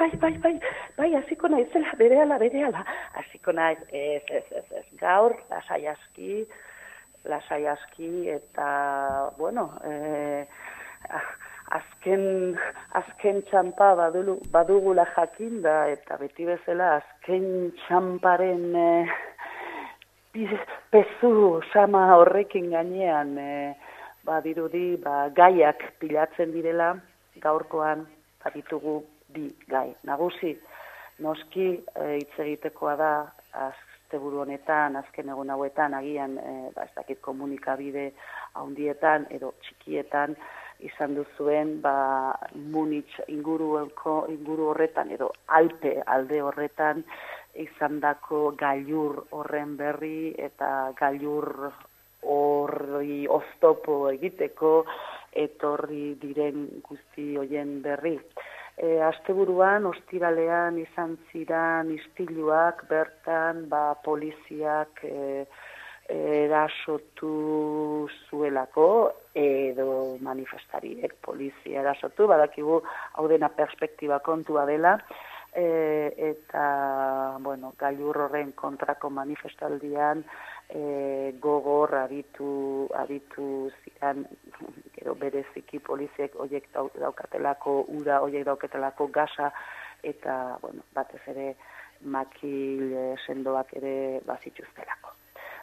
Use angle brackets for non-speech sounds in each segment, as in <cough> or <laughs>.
bai, bai, bai, bai, hasiko naizela, berehala, berehala. Hasiko naiz, ez, ez, ez, ez, gaur, lasai aski, lasai aski, eta, bueno, eh, azken, azken txampa badulu, badugula jakin da, eta beti bezala azken txamparen eh, pezu sama horrekin gainean, eh, badirudi, ba, gaiak pilatzen direla, gaurkoan, baditugu bi gai. Nagusi, noski e, hitz egitekoa da, asteburu honetan, azken egun hauetan, agian, e, ba, ez dakit komunikabide haundietan, edo txikietan, izan duzuen, ba, munitz inguru, inguru horretan, edo alpe alde horretan, izan dako gailur horren berri, eta gailur horri oztopo egiteko, etorri diren guzti hoien berri e, asteburuan ostiralean izan ziran istiluak bertan ba poliziak e, erasotu zuelako edo manifestariek polizia erasotu badakigu hau dena perspektiba kontua dela e, eta bueno gailur horren kontrako manifestaldian e, gogor aritu aritu zian <laughs> gero bereziki poliziek hoiek daukatelako ura hoiek daukatelako gasa eta bueno batez ere makil e, sendoak ere bazituztelako.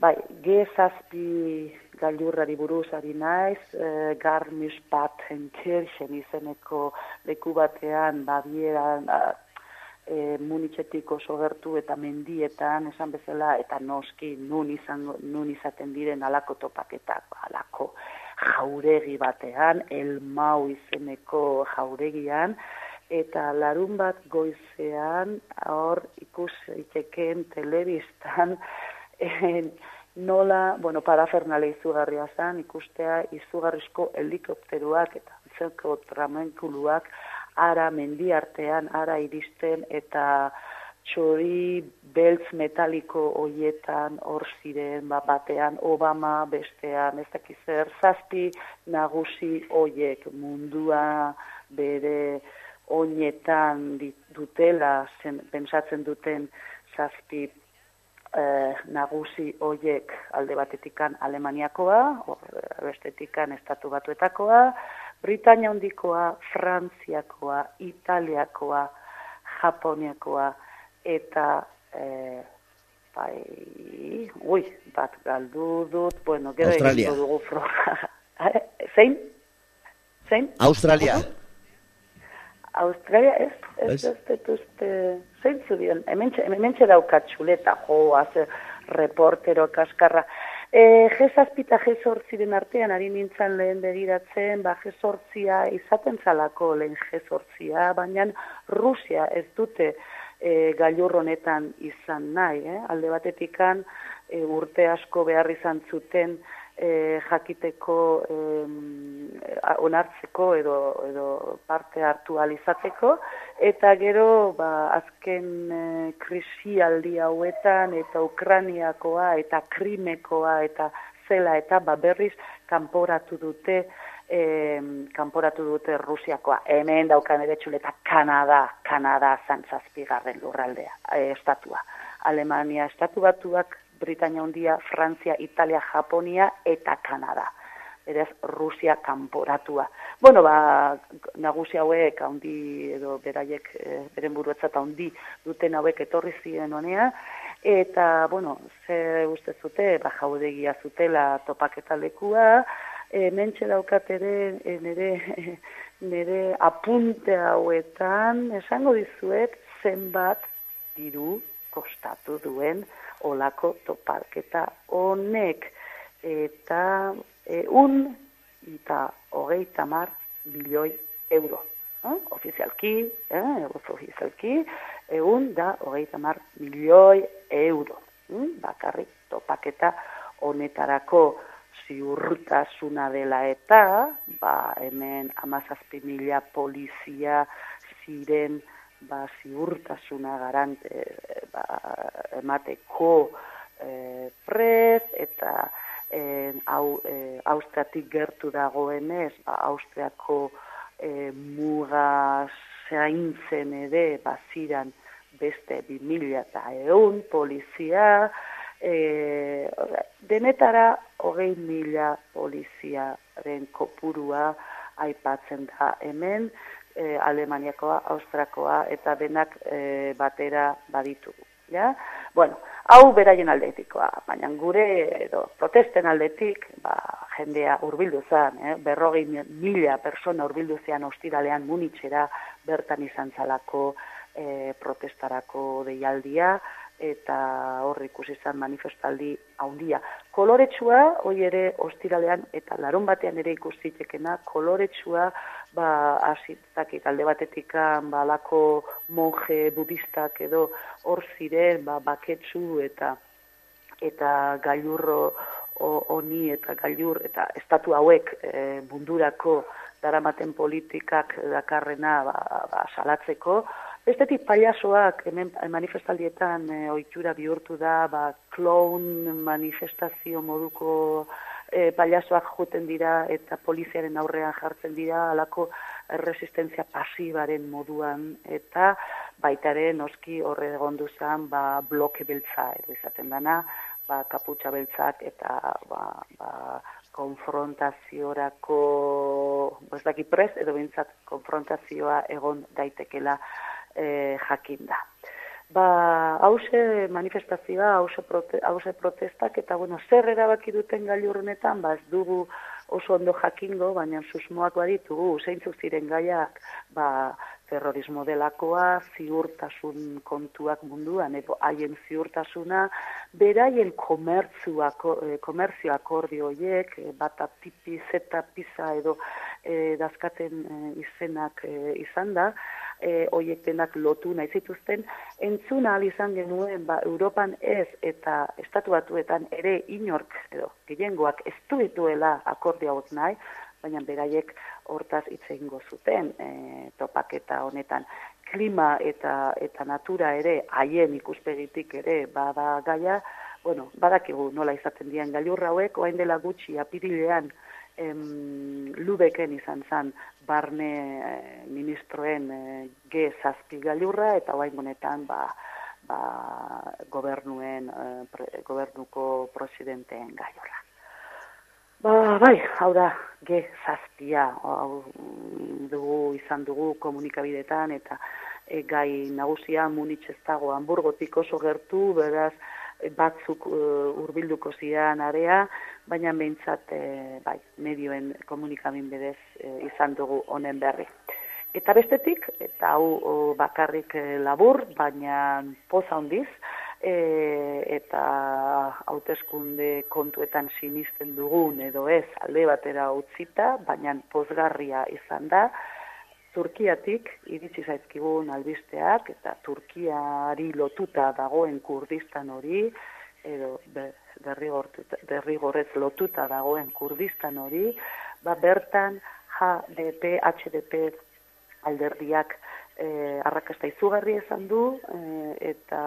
Bai ge zazpi gailurrari buruz ari naiz e, garmis bat kirchen izeneko leku batean babieran e, munitxetik oso gertu eta mendietan esan bezala eta noski nun izango nun izaten diren alako topaketak alako jauregi batean el mau izeneko jauregian eta larun bat goizean hor ikus iteken telebistan <laughs> en, nola, bueno, parafernale izugarria zan, ikustea izugarrizko helikopteruak eta zelko tramenkuluak ara mendiartean, ara iristen eta txori beltz metaliko hoietan hor ziren ba, batean Obama bestean ez dakiz zer zazpi nagusi hoiek mundua bere oinetan dutela zen, pensatzen duten zazpi eh, nagusi hoiek alde batetikan Alemaniakoa, hor bestetikan estatu batuetakoa, Britania hondikoa, Frantziakoa, Italiakoa, Japoniakoa eta e, bai, ui, bat galdu dut, bueno, gero Australia. dugu froga. <laughs> Zein? Zein? Australia. Australia ez, ez, ez, ez, ez, ez, zein zurion, hemen daukat txuleta, jo, haze, reportero, kaskarra, E, jezazpita jezortziren artean, ari nintzen lehen begiratzen, ba, jezortzia izaten zalako lehen jezortzia, baina Rusia ez dute e, gailur honetan izan nahi, eh? alde batetikan e, urte asko behar izan zuten e, jakiteko e, onartzeko edo, edo parte hartu alizateko, eta gero ba, azken e, krisi aldi hauetan eta Ukraniakoa eta Krimekoa eta zela eta ba, berriz kanporatu dute e, kanporatu dute Rusiakoa. Hemen daukan ere txuleta Kanada, Kanada zantzazpigarren lurraldea, e, estatua. Alemania estatu batuak Britania hundia, Frantzia, Italia, Japonia eta Kanada. Beraz, Rusia kanporatua. Bueno, ba, nagusi hauek, handi edo beraiek, e, beren buruetzat handi duten hauek etorri ziren honea, eta, bueno, ze uste zute, ba, jaudegia zutela topaketa lekua, e, mentxe daukat ere, e, nere, <laughs> nere apunte hauetan, esango dizuet, zenbat diru kostatu duen, olako topalketa honek eta e, un eta hogeita mar milioi euro. Eh? Ofizialki, eh? ofizialki, egun da hogeita mar milioi euro. Hmm? Bakarrik topaketa honetarako ziurtasuna dela eta, ba, hemen amazazpi mila polizia ziren ba, ziurtasuna garante ba, emateko e, prez eta e, au, e, austriatik gertu dagoenez ba, austriako e, muga zaintzen ere baziran beste 2000 eta eun polizia, e, denetara hogei mila poliziaren kopurua aipatzen da hemen, e, Alemaniakoa, Austrakoa eta denak e, batera baditugu. Ja? Bueno, hau beraien aldetikoa, baina gure edo protesten aldetik, ba, jendea urbildu zen, eh? berrogei mila persona urbildu zean ostiralean munitxera bertan izan zalako e, protestarako deialdia, eta hor ikusi izan manifestaldi haundia. Koloretsua, hoi ere ostiralean eta larun batean ere ikusitekena, koloretsua, ba, asitzakik alde batetik balako monje budistak edo hor ziren, ba, baketsu eta eta gailurro honi eta gailur eta estatu hauek e, mundurako daramaten politikak dakarrena ba, ba, salatzeko, Bestetik paiasoak hemen manifestaldietan e, ohitura bihurtu da, ba, clown manifestazio moduko e, paiasoak joten dira eta poliziaren aurrean jartzen dira, alako resistentzia pasibaren moduan. Eta baitaren noski horre egondu zen ba, bloke beltza edo izaten dana, ba, kaputxa beltzak eta ba, ba, konfrontaziorako, ez daki prez, edo bintzat konfrontazioa egon daitekela e, jakin da. Ba, hause manifestazioa, hause, prote, hause protestak, eta bueno, zer erabaki duten gailurrenetan, ba, ez dugu oso ondo jakingo, baina susmoak baditugu, zeintzuk ziren gaiak, ba, terrorismo delakoa, ziurtasun kontuak munduan, edo haien ziurtasuna, beraien komertzio eh, akordio horiek, eh, bata pipi, zeta, pisa edo e, dazkaten izenak e, izan da, e, oiek denak lotu nahi zituzten, entzun ahal izan genuen, ba, Europan ez eta estatu batuetan ere inork, edo, gehiengoak ez duela akordi hauek nahi, baina beraiek hortaz hitz egingo zuten e, topaketa honetan. Klima eta eta natura ere haien ikuspegitik ere bada gaia, bueno, badakigu nola izaten dian gailur hauek, orain dela gutxi apirilean em, lubeken izan zan barne eh, ministroen eh, ge zazpi gailurra eta oain honetan ba, ba, gobernuen, eh, gobernuko presidenteen gailurra. Ba, bai, hau da, ge zazpia, hau dugu, izan dugu komunikabidetan, eta e, gai nagusia munitz ez dago, hamburgotik oso gertu, beraz, batzuk uh, urbilduko zidan area, baina behintzat e, bai, medioen komunikabin bedez e, izan dugu honen berri. Eta bestetik, eta hau bakarrik labur, baina poza hondiz, e, eta hauteskunde kontuetan sinisten dugun edo ez alde batera utzita, baina pozgarria izan da, Turkiatik iritsi zaizkigun albisteak eta Turkiari lotuta dagoen Kurdistan hori edo derrigorrez lotuta dagoen Kurdistan hori, ba bertan HDP, HDP alderdiak eh, arrakasta izugarri izan du eh, eta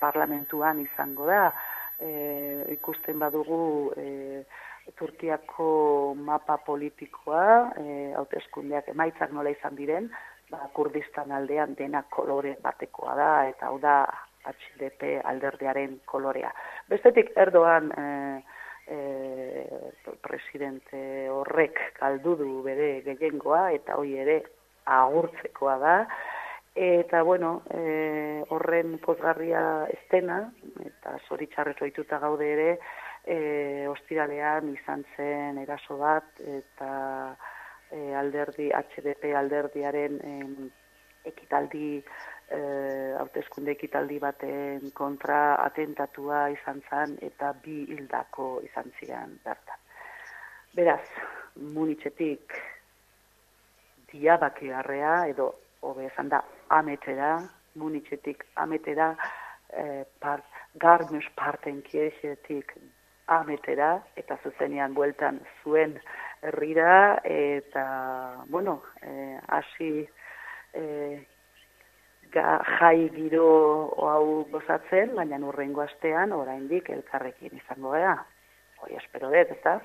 parlamentuan izango da. Eh, ikusten badugu eh, Turkiako mapa politikoa, e, hauteskundeak emaitzak nola izan diren, ba, Kurdistan aldean dena kolore batekoa da, eta hau da HDP alderdearen kolorea. Bestetik Erdogan e, e, presidente horrek galdu du bere gehiengoa, eta hoi ere agurtzekoa da, Eta, bueno, e, horren pozgarria estena, eta zoritxarrez oituta gaude ere, e, ostiralean izan zen eraso bat eta e, alderdi HDP alderdiaren e, ekitaldi e, hauteskunde ekitaldi baten kontra atentatua izan zen eta bi hildako izan ziren bertan. Beraz, munitzetik diabaki harrea edo hobe esan da ametera, munitzetik ametera e, part, garmus parten kirchetik ametera, eta zuzenean bueltan zuen herrira, eta, bueno, eh, hasi eh, jai giro hau gozatzen, baina urrengo astean, oraindik elkarrekin izango gara. Hoi espero dut, ez da?